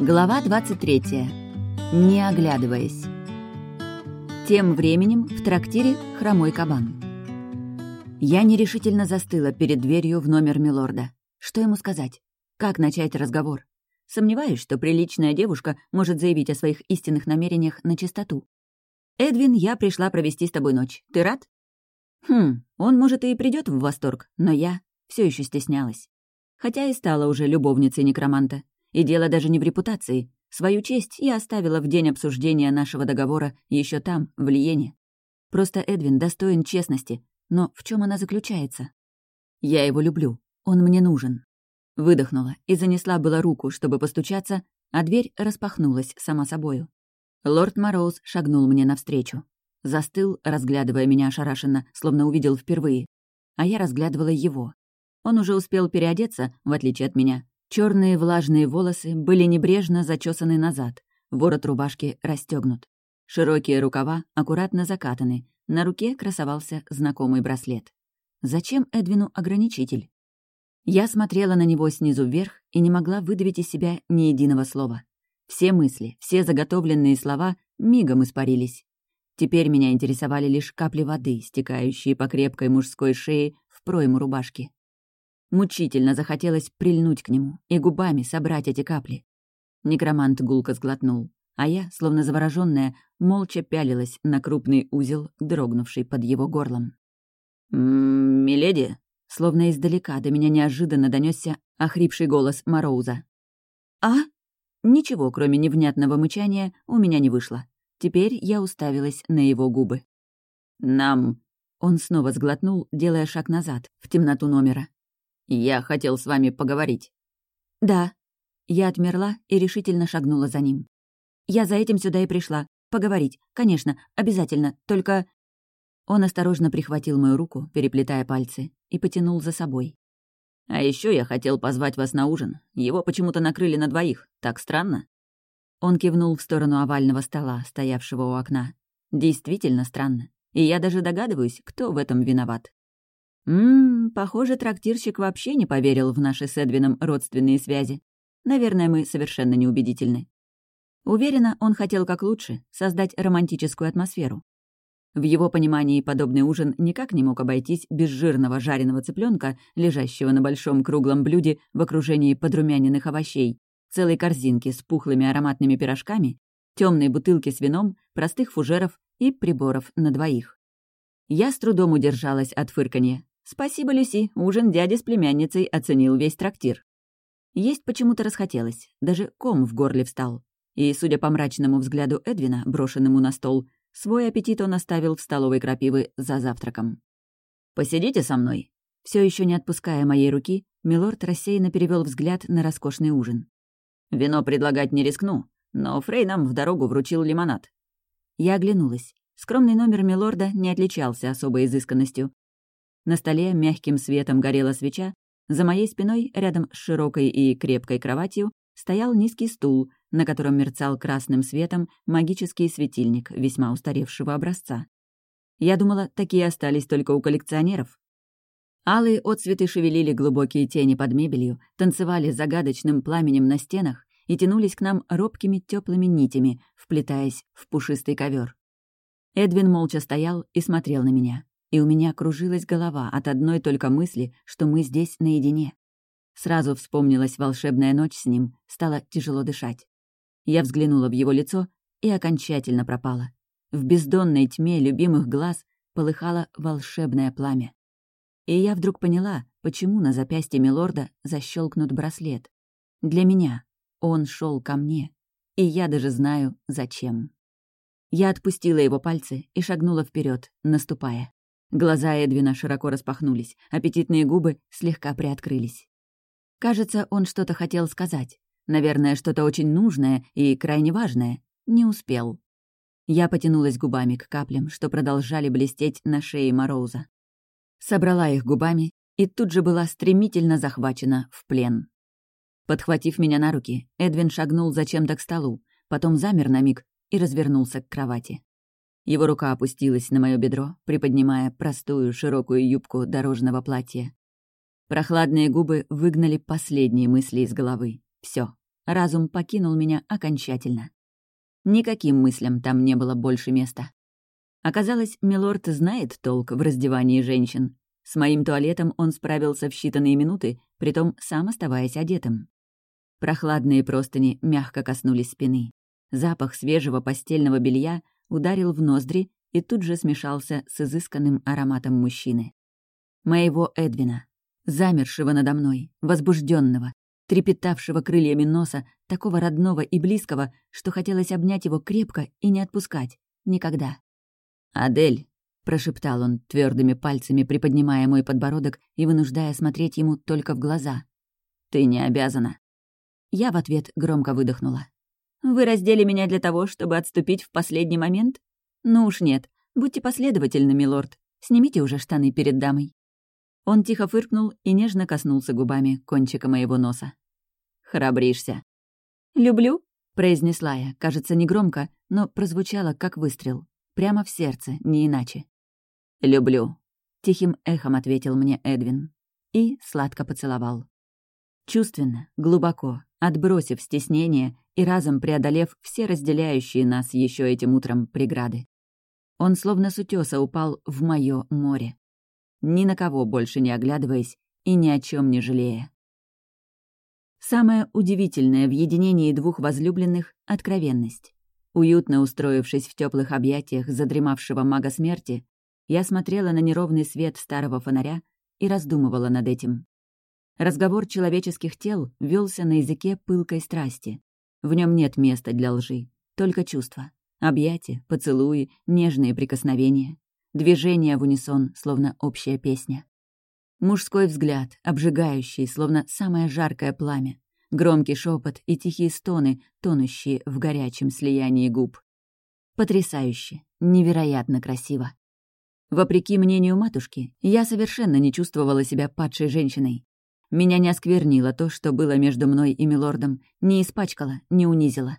Глава 23. Не оглядываясь. Тем временем в трактире хромой кабан. Я нерешительно застыла перед дверью в номер Милорда. Что ему сказать? Как начать разговор? Сомневаюсь, что приличная девушка может заявить о своих истинных намерениях на чистоту. «Эдвин, я пришла провести с тобой ночь. Ты рад?» Хм, он, может, и придет в восторг, но я все еще стеснялась. Хотя и стала уже любовницей некроманта. И дело даже не в репутации. Свою честь я оставила в день обсуждения нашего договора еще там, в Лиене. Просто Эдвин достоин честности, но в чем она заключается? Я его люблю, он мне нужен. Выдохнула и занесла было руку, чтобы постучаться, а дверь распахнулась сама собою. Лорд Мороз шагнул мне навстречу. Застыл, разглядывая меня ошарашенно, словно увидел впервые. А я разглядывала его. Он уже успел переодеться, в отличие от меня, Черные влажные волосы были небрежно зачесаны назад, ворот рубашки расстегнут. Широкие рукава аккуратно закатаны, на руке красовался знакомый браслет. Зачем Эдвину ограничитель? Я смотрела на него снизу вверх и не могла выдавить из себя ни единого слова. Все мысли, все заготовленные слова мигом испарились. Теперь меня интересовали лишь капли воды, стекающие по крепкой мужской шее в пройму рубашки. Мучительно захотелось прильнуть к нему и губами собрать эти капли. Некромант гулко сглотнул, а я, словно заворожённая, молча пялилась на крупный узел, дрогнувший под его горлом. «Миледи?» Словно издалека до меня неожиданно донесся охрипший голос Мороуза. «А?» Ничего, кроме невнятного мычания, у меня не вышло. Теперь я уставилась на его губы. «Нам...» Он снова сглотнул, делая шаг назад, в темноту номера. «Я хотел с вами поговорить». «Да». Я отмерла и решительно шагнула за ним. «Я за этим сюда и пришла. Поговорить. Конечно, обязательно. Только...» Он осторожно прихватил мою руку, переплетая пальцы, и потянул за собой. «А еще я хотел позвать вас на ужин. Его почему-то накрыли на двоих. Так странно». Он кивнул в сторону овального стола, стоявшего у окна. Действительно странно. И я даже догадываюсь, кто в этом виноват. Ммм, похоже, трактирщик вообще не поверил в наши с Эдвином родственные связи. Наверное, мы совершенно неубедительны. Уверена, он хотел как лучше создать романтическую атмосферу. В его понимании подобный ужин никак не мог обойтись без жирного жареного цыпленка, лежащего на большом круглом блюде в окружении подрумяненных овощей, целой корзинки с пухлыми ароматными пирожками, темной бутылки с вином, простых фужеров и приборов на двоих. Я с трудом удержалась от фырканья. «Спасибо, Люси, ужин дяди с племянницей оценил весь трактир». Есть почему-то расхотелось, даже ком в горле встал. И, судя по мрачному взгляду Эдвина, брошенному на стол, свой аппетит он оставил в столовой крапивы за завтраком. «Посидите со мной». Все еще не отпуская моей руки, Милорд рассеянно перевел взгляд на роскошный ужин. «Вино предлагать не рискну, но Фрей нам в дорогу вручил лимонад». Я оглянулась. Скромный номер Милорда не отличался особой изысканностью, на столе мягким светом горела свеча, за моей спиной, рядом с широкой и крепкой кроватью, стоял низкий стул, на котором мерцал красным светом магический светильник весьма устаревшего образца. Я думала, такие остались только у коллекционеров. Алые отцветы шевелили глубокие тени под мебелью, танцевали загадочным пламенем на стенах и тянулись к нам робкими теплыми нитями, вплетаясь в пушистый ковер. Эдвин молча стоял и смотрел на меня и у меня кружилась голова от одной только мысли, что мы здесь наедине. Сразу вспомнилась волшебная ночь с ним, стало тяжело дышать. Я взглянула в его лицо и окончательно пропала. В бездонной тьме любимых глаз полыхало волшебное пламя. И я вдруг поняла, почему на запястье Милорда защелкнут браслет. Для меня. Он шел ко мне. И я даже знаю, зачем. Я отпустила его пальцы и шагнула вперед, наступая. Глаза Эдвина широко распахнулись, аппетитные губы слегка приоткрылись. Кажется, он что-то хотел сказать. Наверное, что-то очень нужное и крайне важное. Не успел. Я потянулась губами к каплям, что продолжали блестеть на шее Мороуза. Собрала их губами и тут же была стремительно захвачена в плен. Подхватив меня на руки, Эдвин шагнул зачем-то к столу, потом замер на миг и развернулся к кровати. Его рука опустилась на мое бедро, приподнимая простую широкую юбку дорожного платья. Прохладные губы выгнали последние мысли из головы. Все, разум покинул меня окончательно. Никаким мыслям там не было больше места. Оказалось, Милорд знает толк в раздевании женщин. С моим туалетом он справился в считанные минуты, притом сам оставаясь одетым. Прохладные простыни мягко коснулись спины. Запах свежего постельного белья ударил в ноздри и тут же смешался с изысканным ароматом мужчины. Моего Эдвина, замершего надо мной, возбужденного, трепетавшего крыльями носа, такого родного и близкого, что хотелось обнять его крепко и не отпускать. Никогда. «Адель», — прошептал он, твердыми пальцами приподнимая мой подбородок и вынуждая смотреть ему только в глаза. «Ты не обязана». Я в ответ громко выдохнула. «Вы раздели меня для того, чтобы отступить в последний момент? Ну уж нет. Будьте последовательны, милорд. Снимите уже штаны перед дамой». Он тихо фыркнул и нежно коснулся губами кончика моего носа. «Храбришься». «Люблю», — произнесла я, кажется, негромко, но прозвучало как выстрел. Прямо в сердце, не иначе. «Люблю», — тихим эхом ответил мне Эдвин. И сладко поцеловал. Чувственно, глубоко, отбросив стеснение и разом преодолев все разделяющие нас еще этим утром преграды. Он словно с утеса упал в мое море ни на кого больше не оглядываясь и ни о чем не жалея. Самое удивительное в единении двух возлюбленных — откровенность. Уютно устроившись в теплых объятиях задремавшего мага смерти, я смотрела на неровный свет старого фонаря и раздумывала над этим. Разговор человеческих тел велся на языке пылкой страсти. В нем нет места для лжи, только чувства. Объятия, поцелуи, нежные прикосновения. Движение в унисон, словно общая песня. Мужской взгляд, обжигающий, словно самое жаркое пламя. Громкий шепот и тихие стоны, тонущие в горячем слиянии губ. Потрясающе, невероятно красиво. Вопреки мнению матушки, я совершенно не чувствовала себя падшей женщиной. Меня не осквернило то, что было между мной и милордом, не испачкало, не унизило.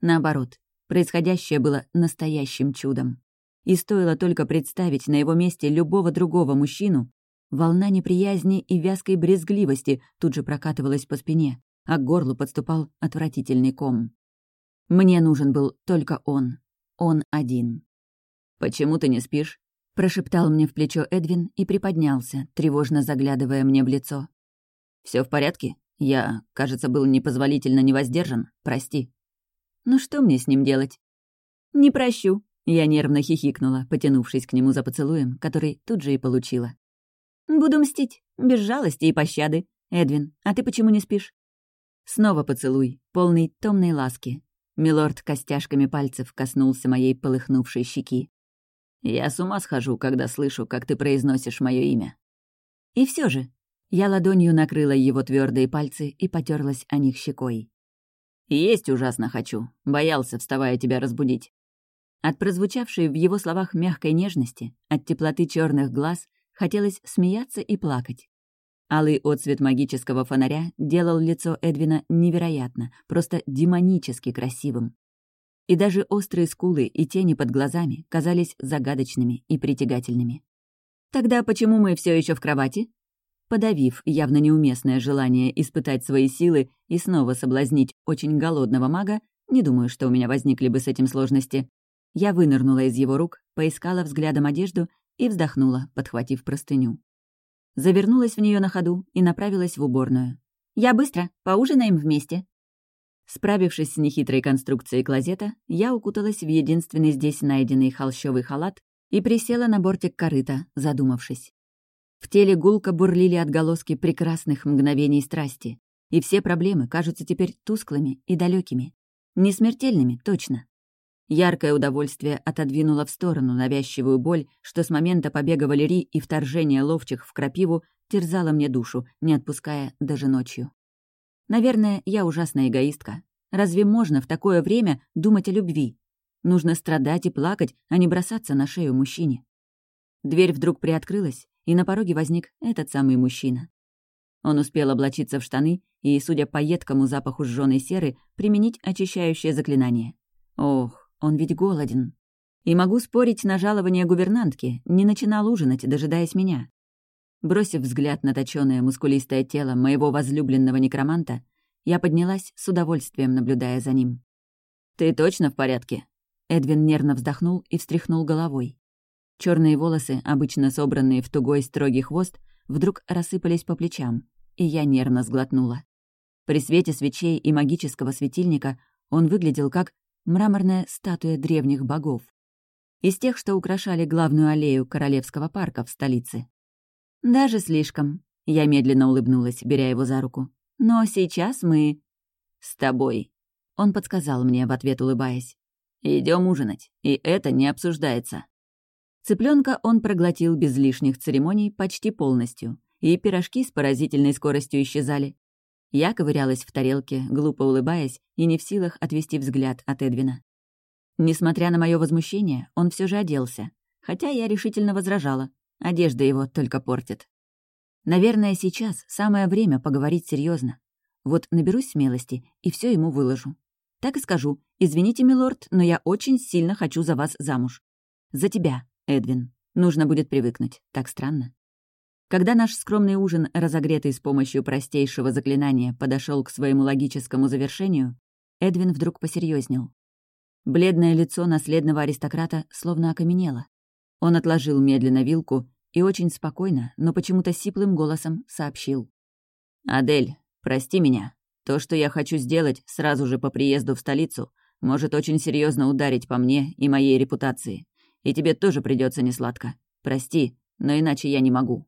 Наоборот, происходящее было настоящим чудом и стоило только представить на его месте любого другого мужчину, волна неприязни и вязкой брезгливости тут же прокатывалась по спине, а к горлу подступал отвратительный ком. Мне нужен был только он. Он один. «Почему ты не спишь?» — прошептал мне в плечо Эдвин и приподнялся, тревожно заглядывая мне в лицо. Все в порядке? Я, кажется, был непозволительно невоздержан. Прости». «Ну что мне с ним делать?» «Не прощу», я нервно хихикнула, потянувшись к нему за поцелуем, который тут же и получила. «Буду мстить, без жалости и пощады. Эдвин, а ты почему не спишь?» Снова поцелуй, полный томной ласки. Милорд костяшками пальцев коснулся моей полыхнувшей щеки. «Я с ума схожу, когда слышу, как ты произносишь мое имя». И все же, я ладонью накрыла его твердые пальцы и потерлась о них щекой. «Есть ужасно хочу. Боялся, вставая, тебя разбудить. От прозвучавшей в его словах мягкой нежности, от теплоты черных глаз, хотелось смеяться и плакать. Алый отцвет магического фонаря делал лицо Эдвина невероятно, просто демонически красивым. И даже острые скулы и тени под глазами казались загадочными и притягательными. «Тогда почему мы все еще в кровати?» Подавив явно неуместное желание испытать свои силы и снова соблазнить очень голодного мага, не думаю, что у меня возникли бы с этим сложности, я вынырнула из его рук, поискала взглядом одежду и вздохнула, подхватив простыню. Завернулась в нее на ходу и направилась в уборную. «Я быстро, поужинаем вместе». Справившись с нехитрой конструкцией клозета, я укуталась в единственный здесь найденный холщовый халат и присела на бортик корыта, задумавшись. В теле гулко бурлили отголоски прекрасных мгновений страсти, и все проблемы кажутся теперь тусклыми и далекими. Не смертельными, точно, Яркое удовольствие отодвинуло в сторону навязчивую боль, что с момента побега Валерии и вторжения ловчих в крапиву терзала мне душу, не отпуская даже ночью. Наверное, я ужасная эгоистка. Разве можно в такое время думать о любви? Нужно страдать и плакать, а не бросаться на шею мужчине. Дверь вдруг приоткрылась, и на пороге возник этот самый мужчина. Он успел облачиться в штаны и, судя по едкому запаху сжёной серы, применить очищающее заклинание. Ох, он ведь голоден. И могу спорить на жалование гувернантки, не начинал ужинать, дожидаясь меня. Бросив взгляд на точёное мускулистое тело моего возлюбленного некроманта, Я поднялась, с удовольствием наблюдая за ним. «Ты точно в порядке?» Эдвин нервно вздохнул и встряхнул головой. Черные волосы, обычно собранные в тугой строгий хвост, вдруг рассыпались по плечам, и я нервно сглотнула. При свете свечей и магического светильника он выглядел как мраморная статуя древних богов. Из тех, что украшали главную аллею Королевского парка в столице. «Даже слишком», — я медленно улыбнулась, беря его за руку. «Но сейчас мы...» «С тобой», — он подсказал мне, в ответ улыбаясь. Идем ужинать, и это не обсуждается». Цыпленка он проглотил без лишних церемоний почти полностью, и пирожки с поразительной скоростью исчезали. Я ковырялась в тарелке, глупо улыбаясь и не в силах отвести взгляд от Эдвина. Несмотря на мое возмущение, он все же оделся, хотя я решительно возражала. Одежда его только портит. Наверное, сейчас самое время поговорить серьезно. Вот наберусь смелости и все ему выложу. Так и скажу. «Извините, милорд, но я очень сильно хочу за вас замуж. За тебя, Эдвин. Нужно будет привыкнуть. Так странно». Когда наш скромный ужин, разогретый с помощью простейшего заклинания, подошел к своему логическому завершению, Эдвин вдруг посерьезнел. Бледное лицо наследного аристократа словно окаменело. Он отложил медленно вилку и очень спокойно, но почему-то сиплым голосом сообщил. «Адель, прости меня. То, что я хочу сделать сразу же по приезду в столицу, может очень серьезно ударить по мне и моей репутации. И тебе тоже придется несладко. Прости, но иначе я не могу.